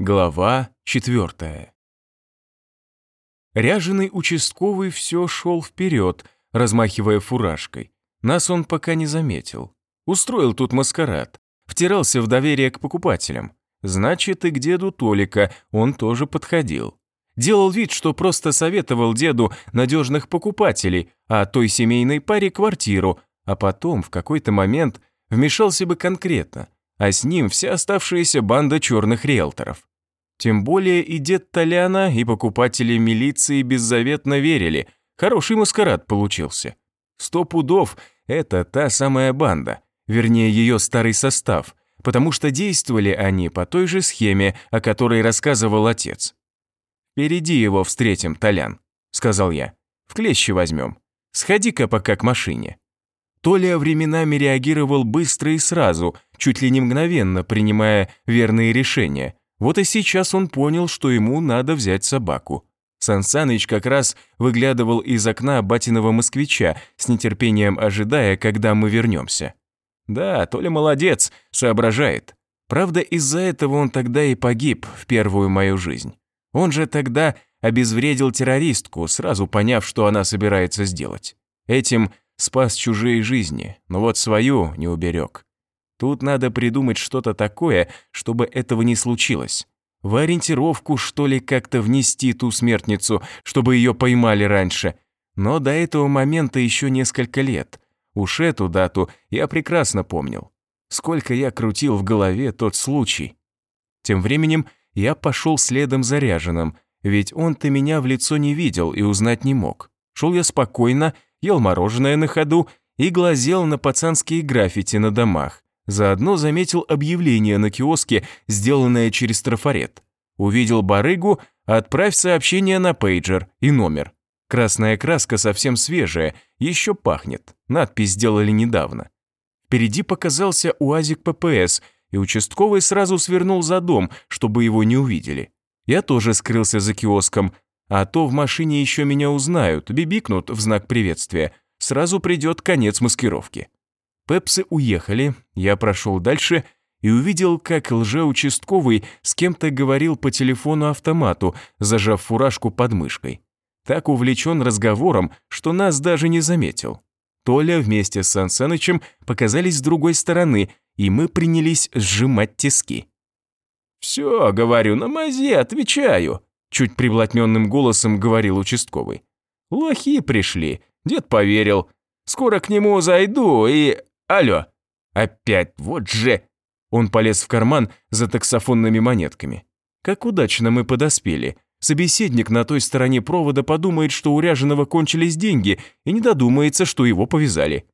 Глава четвертая. Ряженый участковый все шел вперед, размахивая фуражкой. Нас он пока не заметил. Устроил тут маскарад. Втирался в доверие к покупателям. Значит, и к деду Толика он тоже подходил. Делал вид, что просто советовал деду надежных покупателей, а той семейной паре квартиру, а потом в какой-то момент вмешался бы конкретно, а с ним вся оставшаяся банда черных риэлторов. Тем более и дед Толяна, и покупатели милиции беззаветно верили, хороший маскарад получился. Сто пудов – это та самая банда, вернее ее старый состав, потому что действовали они по той же схеме, о которой рассказывал отец. «Впереди его встретим, Толян», – сказал я. «В клещи возьмем. Сходи-ка пока к машине». Толя временами реагировал быстро и сразу, чуть ли не мгновенно принимая верные решения. Вот и сейчас он понял, что ему надо взять собаку. Сансаныч как раз выглядывал из окна батиного москвича, с нетерпением ожидая, когда мы вернемся. Да, Толя молодец, соображает. Правда, из-за этого он тогда и погиб в первую мою жизнь. Он же тогда обезвредил террористку, сразу поняв, что она собирается сделать. Этим спас чужие жизни, но вот свою не уберег. Тут надо придумать что-то такое, чтобы этого не случилось. В ориентировку, что ли, как-то внести ту смертницу, чтобы ее поймали раньше. Но до этого момента еще несколько лет. Уж эту дату я прекрасно помнил. Сколько я крутил в голове тот случай. Тем временем я пошел следом за ряженым, ведь он-то меня в лицо не видел и узнать не мог. Шел я спокойно ел мороженое на ходу и глазел на пацанские граффити на домах. Заодно заметил объявление на киоске, сделанное через трафарет. Увидел барыгу, отправь сообщение на пейджер и номер. Красная краска совсем свежая, еще пахнет. Надпись сделали недавно. Впереди показался УАЗик ППС, и участковый сразу свернул за дом, чтобы его не увидели. Я тоже скрылся за киоском, а то в машине еще меня узнают, бибикнут в знак приветствия. Сразу придет конец маскировки. Пепсы уехали, я прошел дальше и увидел, как лжеучастковый с кем-то говорил по телефону-автомату, зажав фуражку под мышкой. Так увлечен разговором, что нас даже не заметил. Толя вместе с Сан Санычем показались с другой стороны, и мы принялись сжимать тиски. «Все, говорю, на мазе, отвечаю», чуть приблотненным голосом говорил участковый. «Лохи пришли, дед поверил. Скоро к нему зайду и... Алло! Опять, вот же!» Он полез в карман за таксофонными монетками. Как удачно мы подоспели. Собеседник на той стороне провода подумает, что у Ряженого кончились деньги и не додумается, что его повязали.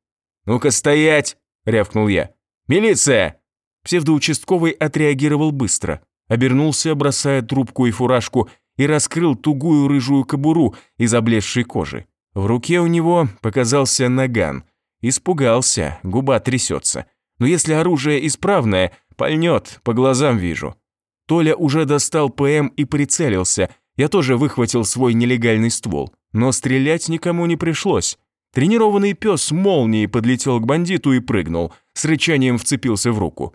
«Ну-ка стоять!» – рявкнул я. «Милиция!» Псевдоучастковый отреагировал быстро. Обернулся, бросая трубку и фуражку, и раскрыл тугую рыжую кобуру из облезшей кожи. В руке у него показался наган. Испугался, губа трясется. Но если оружие исправное, пальнет, по глазам вижу. Толя уже достал ПМ и прицелился. Я тоже выхватил свой нелегальный ствол. Но стрелять никому не пришлось. Тренированный пес молнией подлетел к бандиту и прыгнул. С рычанием вцепился в руку.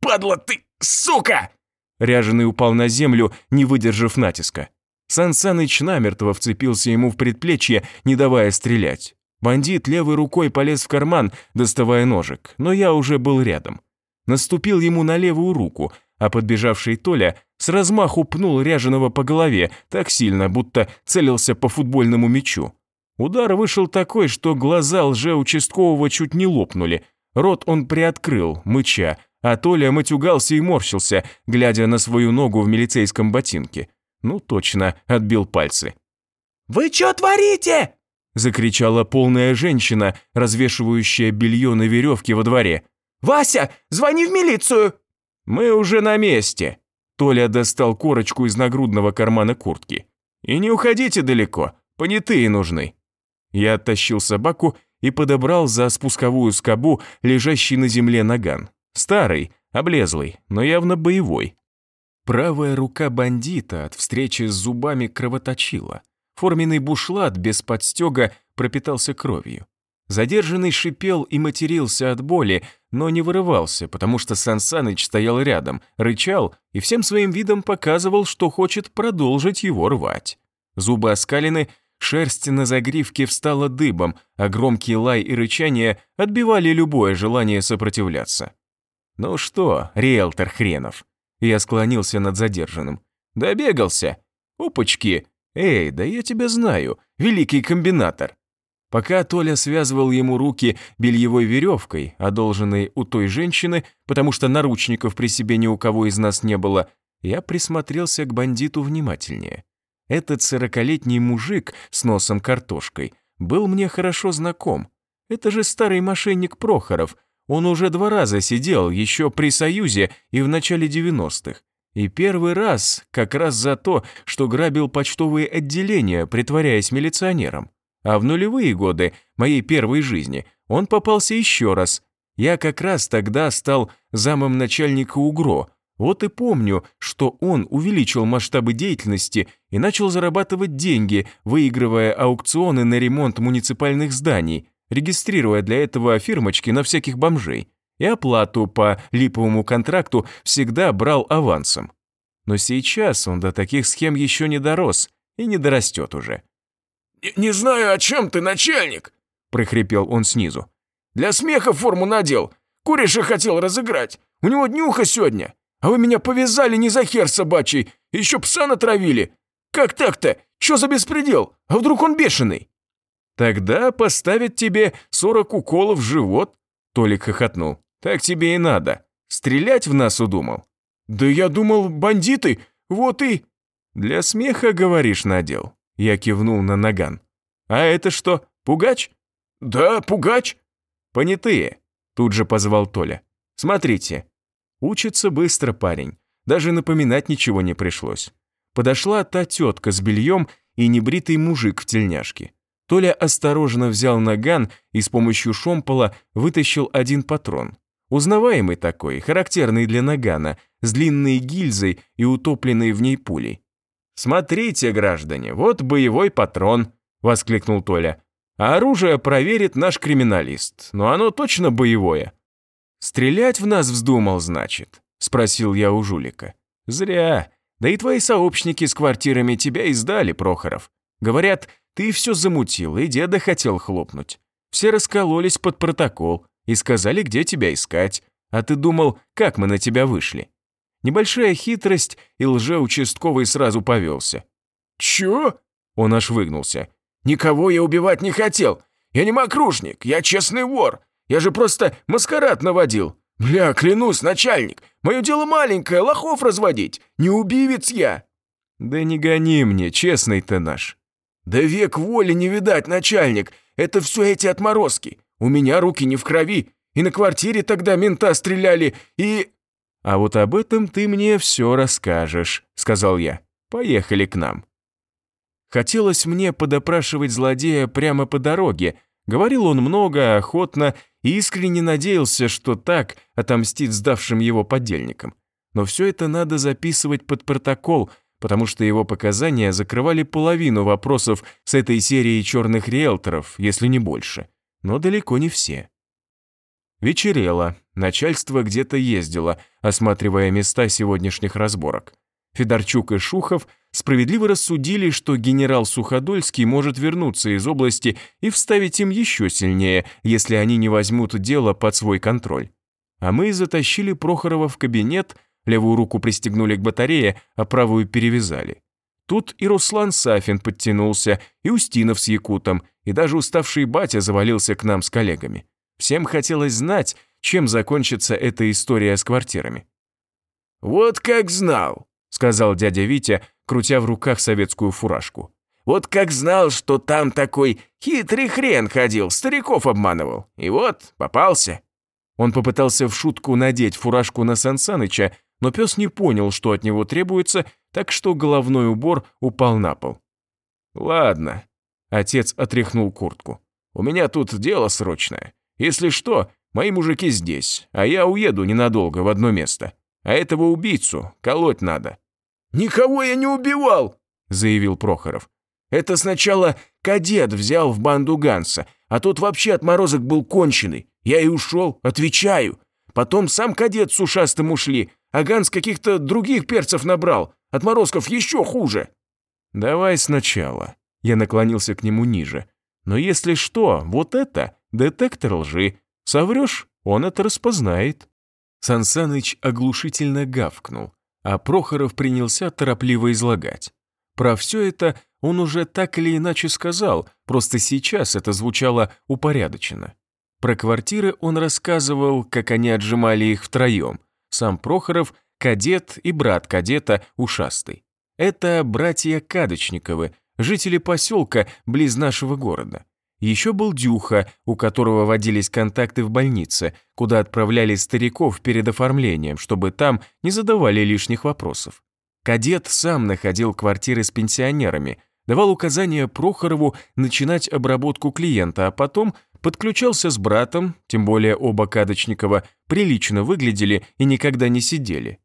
«Падла ты, сука!» Ряженый упал на землю, не выдержав натиска. Сан Саныч намертво вцепился ему в предплечье, не давая стрелять. Бандит левой рукой полез в карман, доставая ножик, но я уже был рядом. Наступил ему на левую руку, а подбежавший Толя с размаху пнул ряженого по голове так сильно, будто целился по футбольному мячу. Удар вышел такой, что глаза лжеучасткового чуть не лопнули. Рот он приоткрыл, мыча, а Толя матюгался и морщился, глядя на свою ногу в милицейском ботинке. Ну точно, отбил пальцы. «Вы что творите?» закричала полная женщина, развешивающая белье на веревке во дворе. «Вася, звони в милицию!» «Мы уже на месте!» Толя достал корочку из нагрудного кармана куртки. «И не уходите далеко, понятые нужны». Я оттащил собаку и подобрал за спусковую скобу лежащий на земле наган. Старый, облезлый, но явно боевой. Правая рука бандита от встречи с зубами кровоточила. Форменный бушлат без подстега пропитался кровью. Задержанный шипел и матерился от боли, но не вырывался, потому что Сансаныч стоял рядом, рычал и всем своим видом показывал, что хочет продолжить его рвать. Зубы оскалены, шерсть на загривке встала дыбом, а громкий лай и рычание отбивали любое желание сопротивляться. «Ну что, риэлтор хренов?» Я склонился над задержанным. «Добегался? Опачки! Эй, да я тебя знаю, великий комбинатор!» Пока Толя связывал ему руки бельевой веревкой, одолженной у той женщины, потому что наручников при себе ни у кого из нас не было, я присмотрелся к бандиту внимательнее. Этот сорокалетний мужик с носом картошкой был мне хорошо знаком. Это же старый мошенник Прохоров. Он уже два раза сидел, еще при Союзе и в начале 90-х. И первый раз как раз за то, что грабил почтовые отделения, притворяясь милиционером. А в нулевые годы моей первой жизни он попался еще раз. Я как раз тогда стал замом начальника УГРО. Вот и помню, что он увеличил масштабы деятельности и начал зарабатывать деньги, выигрывая аукционы на ремонт муниципальных зданий, регистрируя для этого фирмочки на всяких бомжей. И оплату по липовому контракту всегда брал авансом. Но сейчас он до таких схем еще не дорос и не дорастет уже. «Не знаю, о чем ты, начальник!» – прохрипел он снизу. «Для смеха форму надел. Куриша хотел разыграть. У него днюха сегодня. А вы меня повязали не за хер собачий, еще пса натравили. Как так-то? Что за беспредел? А вдруг он бешеный?» «Тогда поставят тебе сорок уколов в живот», – Толик хохотнул. «Так тебе и надо. Стрелять в нас удумал?» «Да я думал, бандиты, вот и...» «Для смеха, говоришь, надел?» Я кивнул на наган. «А это что, пугач?» «Да, пугач». «Понятые», тут же позвал Толя. «Смотрите». Учится быстро парень. Даже напоминать ничего не пришлось. Подошла та тетка с бельем и небритый мужик в тельняшке. Толя осторожно взял наган и с помощью шомпола вытащил один патрон. Узнаваемый такой, характерный для нагана, с длинной гильзой и утопленной в ней пулей. «Смотрите, граждане, вот боевой патрон», — воскликнул Толя. «А оружие проверит наш криминалист, но оно точно боевое». «Стрелять в нас вздумал, значит?» — спросил я у жулика. «Зря. Да и твои сообщники с квартирами тебя издали, Прохоров. Говорят, ты все замутил и деда хотел хлопнуть. Все раскололись под протокол и сказали, где тебя искать. А ты думал, как мы на тебя вышли?» Небольшая хитрость, и лжеучастковый сразу повелся. «Чё?» Он аж выгнулся. «Никого я убивать не хотел. Я не мокрушник, я честный вор. Я же просто маскарад наводил. Бля, клянусь, начальник, мое дело маленькое, лохов разводить. Не убивец я». «Да не гони мне, честный ты наш». «Да век воли не видать, начальник. Это все эти отморозки. У меня руки не в крови. И на квартире тогда мента стреляли, и...» «А вот об этом ты мне все расскажешь», — сказал я. «Поехали к нам». Хотелось мне подопрашивать злодея прямо по дороге. Говорил он много, охотно и искренне надеялся, что так отомстит сдавшим его подельникам. Но все это надо записывать под протокол, потому что его показания закрывали половину вопросов с этой серии черных риэлторов, если не больше. Но далеко не все. Вечерело, начальство где-то ездило, осматривая места сегодняшних разборок. Федорчук и Шухов справедливо рассудили, что генерал Суходольский может вернуться из области и вставить им еще сильнее, если они не возьмут дело под свой контроль. А мы затащили Прохорова в кабинет, левую руку пристегнули к батарее, а правую перевязали. Тут и Руслан Сафин подтянулся, и Устинов с Якутом, и даже уставший батя завалился к нам с коллегами. Всем хотелось знать, чем закончится эта история с квартирами. «Вот как знал», — сказал дядя Витя, крутя в руках советскую фуражку. «Вот как знал, что там такой хитрый хрен ходил, стариков обманывал. И вот, попался». Он попытался в шутку надеть фуражку на Сансаныча, но пес не понял, что от него требуется, так что головной убор упал на пол. «Ладно», — отец отряхнул куртку. «У меня тут дело срочное. Если что, мои мужики здесь, а я уеду ненадолго в одно место. А этого убийцу колоть надо». «Никого я не убивал!» – заявил Прохоров. «Это сначала кадет взял в банду Ганса, А тот вообще отморозок был конченый. Я и ушел, отвечаю. Потом сам кадет с ушастым ушли, а Ганс каких-то других перцев набрал. Отморозков еще хуже. Давай сначала. Я наклонился к нему ниже. Но если что, вот это детектор лжи. Соврешь, он это распознает. Сансаныч оглушительно гавкнул, а Прохоров принялся торопливо излагать. Про все это он уже так или иначе сказал, просто сейчас это звучало упорядоченно. Про квартиры он рассказывал, как они отжимали их втроем. Сам Прохоров, кадет и брат кадета Ушастый. Это братья Кадочниковы, жители поселка близ нашего города. Еще был Дюха, у которого водились контакты в больнице, куда отправляли стариков перед оформлением, чтобы там не задавали лишних вопросов. Кадет сам находил квартиры с пенсионерами, давал указания Прохорову начинать обработку клиента, а потом подключался с братом, тем более оба Кадочникова прилично выглядели и никогда не сидели.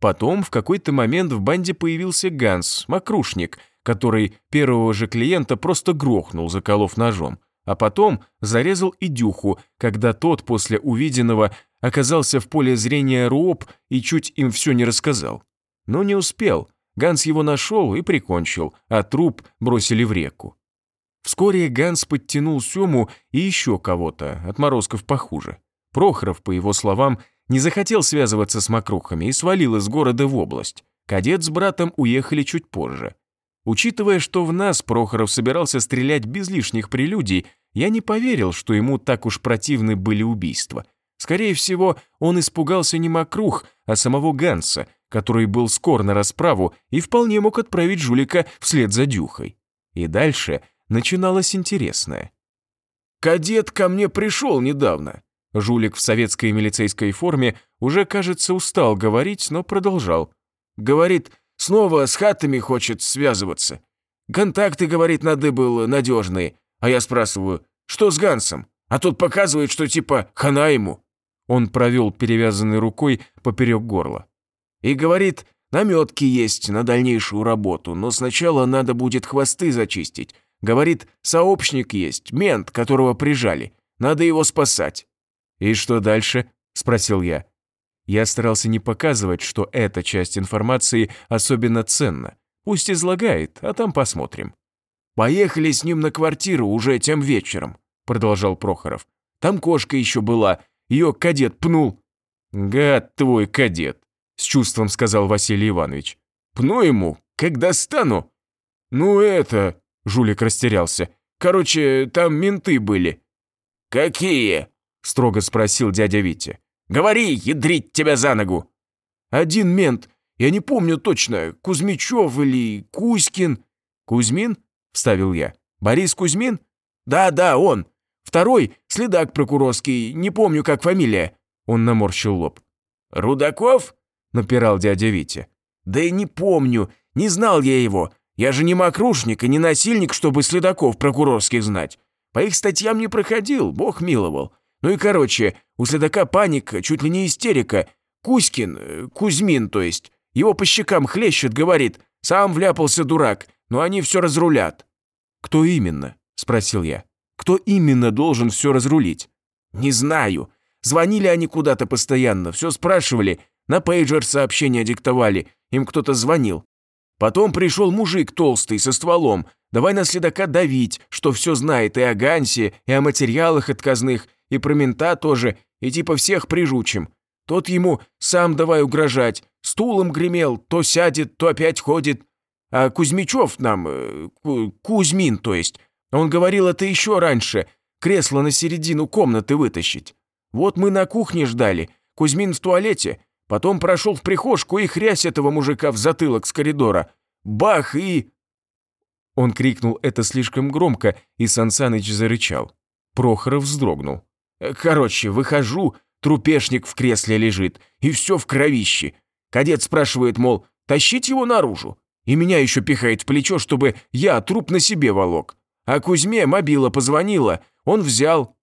Потом в какой-то момент в банде появился Ганс, мокрушник, который первого же клиента просто грохнул, заколов ножом, а потом зарезал и Дюху, когда тот после увиденного оказался в поле зрения Руоп и чуть им все не рассказал. Но не успел, Ганс его нашел и прикончил, а труп бросили в реку. Вскоре Ганс подтянул Сему и еще кого-то, отморозков похуже. Прохоров, по его словам, не захотел связываться с мокрухами и свалил из города в область. Кадет с братом уехали чуть позже. Учитывая, что в нас Прохоров собирался стрелять без лишних прелюдий, я не поверил, что ему так уж противны были убийства. Скорее всего, он испугался не мокрух, а самого Ганса, который был скор на расправу и вполне мог отправить жулика вслед за Дюхой. И дальше начиналось интересное. «Кадет ко мне пришел недавно». Жулик в советской милицейской форме уже, кажется, устал говорить, но продолжал. «Говорит, снова с хатами хочет связываться. Контакты, говорит, надыбыл надежные. А я спрашиваю, что с Гансом? А тут показывает, что типа хана ему». Он провел перевязанной рукой поперек горла. «И говорит, наметки есть на дальнейшую работу, но сначала надо будет хвосты зачистить. Говорит, сообщник есть, мент, которого прижали. Надо его спасать». «И что дальше?» – спросил я. Я старался не показывать, что эта часть информации особенно ценна. Пусть излагает, а там посмотрим. «Поехали с ним на квартиру уже тем вечером», – продолжал Прохоров. «Там кошка еще была, ее кадет пнул». «Гад твой кадет», – с чувством сказал Василий Иванович. «Пну ему, когда стану». «Ну это...» Жулик растерялся. «Короче, там менты были». «Какие?» – строго спросил дядя Витя. «Говори, ядрить тебя за ногу!» «Один мент, я не помню точно, Кузьмичев или Кузькин». «Кузьмин?» – вставил я. «Борис Кузьмин?» «Да-да, он. Второй – следак прокурорский, не помню, как фамилия». Он наморщил лоб. «Рудаков?» – напирал дядя Витя. «Да и не помню, не знал я его. Я же не мокрушник и не насильник, чтобы следаков прокурорских знать. По их статьям не проходил, бог миловал. Ну и короче, у следака паника, чуть ли не истерика. Кузькин, э, Кузьмин, то есть, его по щекам хлещет, говорит, сам вляпался дурак, но они все разрулят. «Кто именно?» – спросил я. «Кто именно должен все разрулить?» «Не знаю. Звонили они куда-то постоянно, все спрашивали, на пейджер сообщения диктовали, им кто-то звонил. Потом пришел мужик толстый со стволом, давай на следака давить, что все знает и о Гансе, и о материалах отказных, и про мента тоже, и типа всех прижучим. Тот ему сам давай угрожать, стулом гремел, то сядет, то опять ходит. А Кузьмичев нам, э, Кузьмин, то есть, он говорил это еще раньше, кресло на середину комнаты вытащить. Вот мы на кухне ждали, Кузьмин в туалете, Потом прошел в прихожку и хрясь этого мужика в затылок с коридора. Бах и...» Он крикнул это слишком громко, и Сансаныч зарычал. Прохоров вздрогнул. «Короче, выхожу, трупешник в кресле лежит, и все в кровище. Кадет спрашивает, мол, тащить его наружу? И меня еще пихает в плечо, чтобы я труп на себе волок. А Кузьме мобила позвонила, он взял».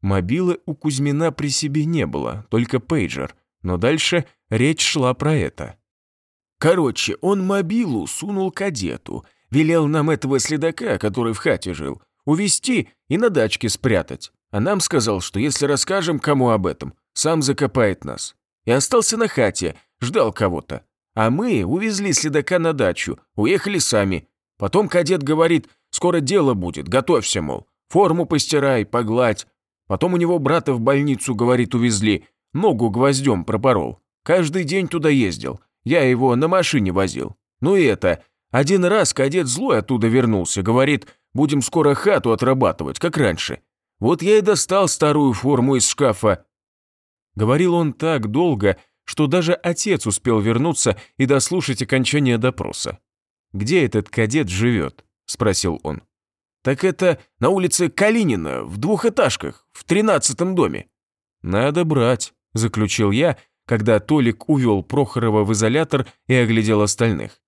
Мобилы у Кузьмина при себе не было, только пейджер но дальше речь шла про это. Короче, он мобилу сунул кадету, велел нам этого следака, который в хате жил, увести и на дачке спрятать. А нам сказал, что если расскажем кому об этом, сам закопает нас. И остался на хате, ждал кого-то. А мы увезли следака на дачу, уехали сами. Потом кадет говорит, скоро дело будет, готовься, мол. Форму постирай, погладь. Потом у него брата в больницу, говорит, увезли. Ногу гвоздем пропорол. Каждый день туда ездил. Я его на машине возил. Ну и это, один раз кадет злой оттуда вернулся, говорит, будем скоро хату отрабатывать, как раньше. Вот я и достал старую форму из шкафа. Говорил он так долго, что даже отец успел вернуться и дослушать окончание допроса. «Где этот кадет живет?» – спросил он. «Так это на улице Калинина, в двухэтажках, в тринадцатом доме». «Надо брать», – заключил я, когда Толик увел Прохорова в изолятор и оглядел остальных.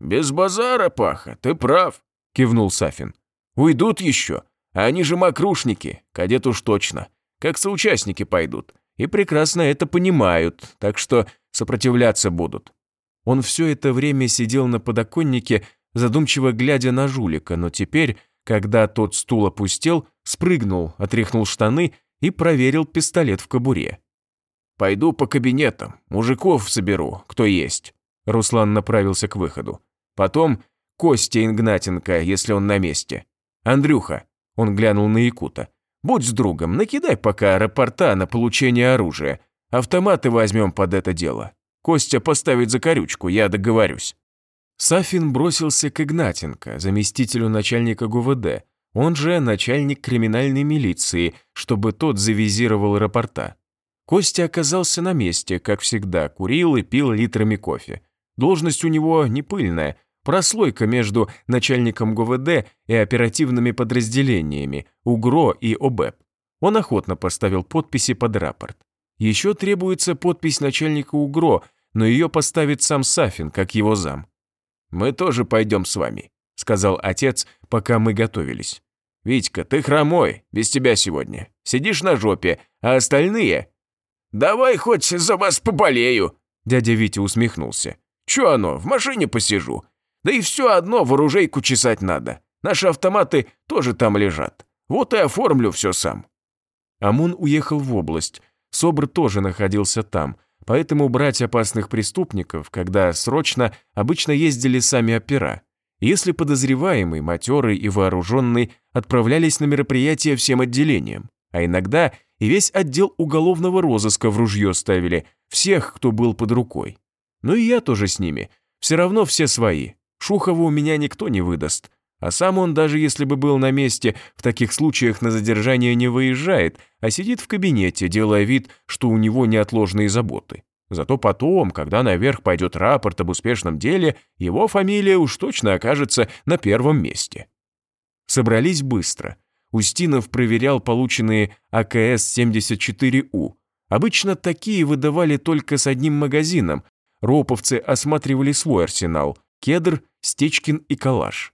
«Без базара, Паха, ты прав», – кивнул Сафин. «Уйдут еще, они же мокрушники, кадет уж точно, как соучастники пойдут, и прекрасно это понимают, так что сопротивляться будут». Он все это время сидел на подоконнике, задумчиво глядя на жулика, но теперь, когда тот стул опустел, спрыгнул, отряхнул штаны и проверил пистолет в кобуре. «Пойду по кабинетам, мужиков соберу, кто есть». Руслан направился к выходу. «Потом Костя Игнатенко, если он на месте. Андрюха», он глянул на Якута, «будь с другом, накидай пока рапорта на получение оружия. Автоматы возьмем под это дело. Костя поставит закорючку, я договорюсь». Сафин бросился к Игнатенко, заместителю начальника ГУВД, он же начальник криминальной милиции, чтобы тот завизировал рапорта. Костя оказался на месте, как всегда, курил и пил литрами кофе. Должность у него не пыльная, прослойка между начальником ГУВД и оперативными подразделениями УГРО и ОБЭП. Он охотно поставил подписи под рапорт. Еще требуется подпись начальника УГРО, но ее поставит сам Сафин, как его зам. «Мы тоже пойдем с вами», — сказал отец, пока мы готовились. «Витька, ты хромой, без тебя сегодня. Сидишь на жопе, а остальные...» «Давай хоть за вас поболею», — дядя Витя усмехнулся. «Чё оно, в машине посижу. Да и все одно в оружейку чесать надо. Наши автоматы тоже там лежат. Вот и оформлю все сам». Амун уехал в область. СОБР тоже находился там, поэтому брать опасных преступников, когда срочно, обычно ездили сами опера. Если подозреваемый, матерый и вооруженный отправлялись на мероприятия всем отделениям, а иногда и весь отдел уголовного розыска в ружье ставили, всех, кто был под рукой. Ну и я тоже с ними, все равно все свои. Шухова у меня никто не выдаст. А сам он, даже если бы был на месте, в таких случаях на задержание не выезжает, а сидит в кабинете, делая вид, что у него неотложные заботы. Зато потом, когда наверх пойдет рапорт об успешном деле, его фамилия уж точно окажется на первом месте. Собрались быстро. Устинов проверял полученные АКС-74У. Обычно такие выдавали только с одним магазином. Роповцы осматривали свой арсенал – кедр, стечкин и калаш.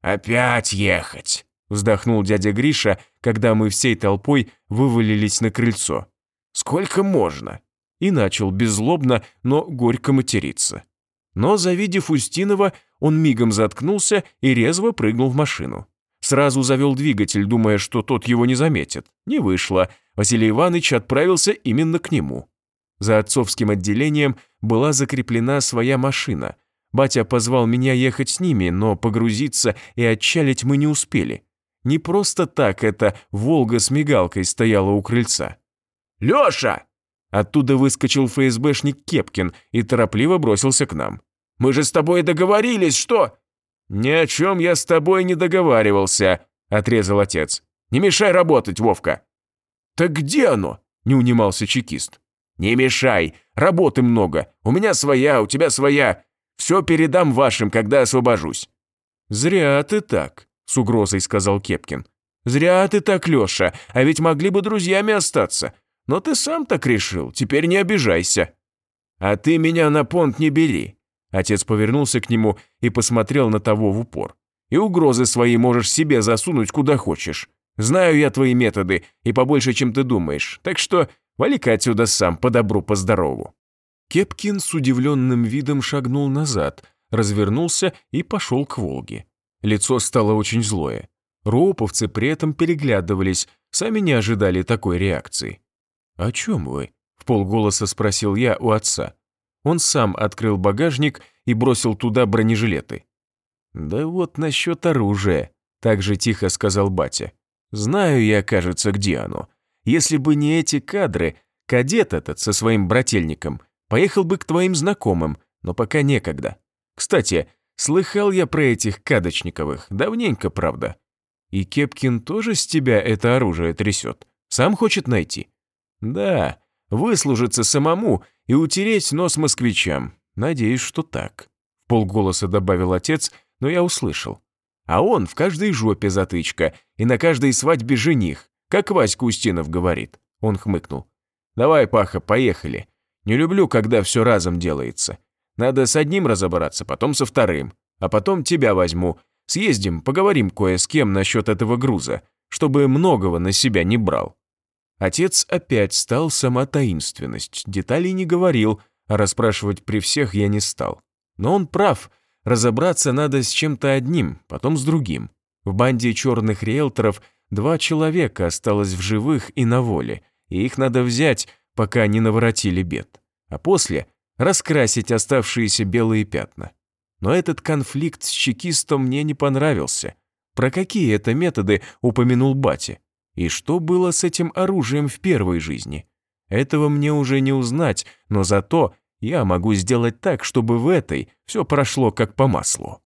«Опять ехать!» – вздохнул дядя Гриша, когда мы всей толпой вывалились на крыльцо. «Сколько можно?» И начал беззлобно, но горько материться. Но, завидев Устинова, он мигом заткнулся и резво прыгнул в машину. Сразу завел двигатель, думая, что тот его не заметит. Не вышло. Василий Иванович отправился именно к нему. За отцовским отделением была закреплена своя машина. Батя позвал меня ехать с ними, но погрузиться и отчалить мы не успели. Не просто так эта «Волга» с мигалкой стояла у крыльца. «Лёша!» Оттуда выскочил ФСБшник Кепкин и торопливо бросился к нам. «Мы же с тобой договорились, что...» «Ни о чем я с тобой не договаривался», – отрезал отец. «Не мешай работать, Вовка». «Так где оно?» – не унимался чекист. «Не мешай, работы много. У меня своя, у тебя своя. Все передам вашим, когда освобожусь». «Зря ты так», – с угрозой сказал Кепкин. «Зря ты так, Леша, а ведь могли бы друзьями остаться. Но ты сам так решил, теперь не обижайся». «А ты меня на понт не бери. Отец повернулся к нему и посмотрел на того в упор. «И угрозы свои можешь себе засунуть куда хочешь. Знаю я твои методы, и побольше, чем ты думаешь, так что вали-ка отсюда сам, по добру, по здорову». Кепкин с удивленным видом шагнул назад, развернулся и пошел к Волге. Лицо стало очень злое. Роуповцы при этом переглядывались, сами не ожидали такой реакции. «О чем вы?» – в полголоса спросил я у отца. Он сам открыл багажник и бросил туда бронежилеты. «Да вот насчет оружия», – так же тихо сказал батя. «Знаю я, кажется, где оно. Если бы не эти кадры, кадет этот со своим брательником поехал бы к твоим знакомым, но пока некогда. Кстати, слыхал я про этих кадочниковых, давненько, правда. И Кепкин тоже с тебя это оружие трясет. Сам хочет найти? Да, выслужиться самому и утереть нос москвичам. Надеюсь, что так. В полголоса добавил отец, но я услышал. А он в каждой жопе затычка и на каждой свадьбе жених, как Васька Устинов говорит. Он хмыкнул. Давай, Паха, поехали. Не люблю, когда все разом делается. Надо с одним разобраться, потом со вторым. А потом тебя возьму, Съездим, поговорим кое с кем насчет этого груза, чтобы многого на себя не брал». Отец опять стал сама таинственность, деталей не говорил, а расспрашивать при всех я не стал. Но он прав, разобраться надо с чем-то одним, потом с другим. В банде черных риэлторов два человека осталось в живых и на воле, и их надо взять, пока не наворотили бед. А после раскрасить оставшиеся белые пятна. Но этот конфликт с чекистом мне не понравился. Про какие это методы упомянул Бати? И что было с этим оружием в первой жизни? Этого мне уже не узнать, но зато я могу сделать так, чтобы в этой все прошло как по маслу.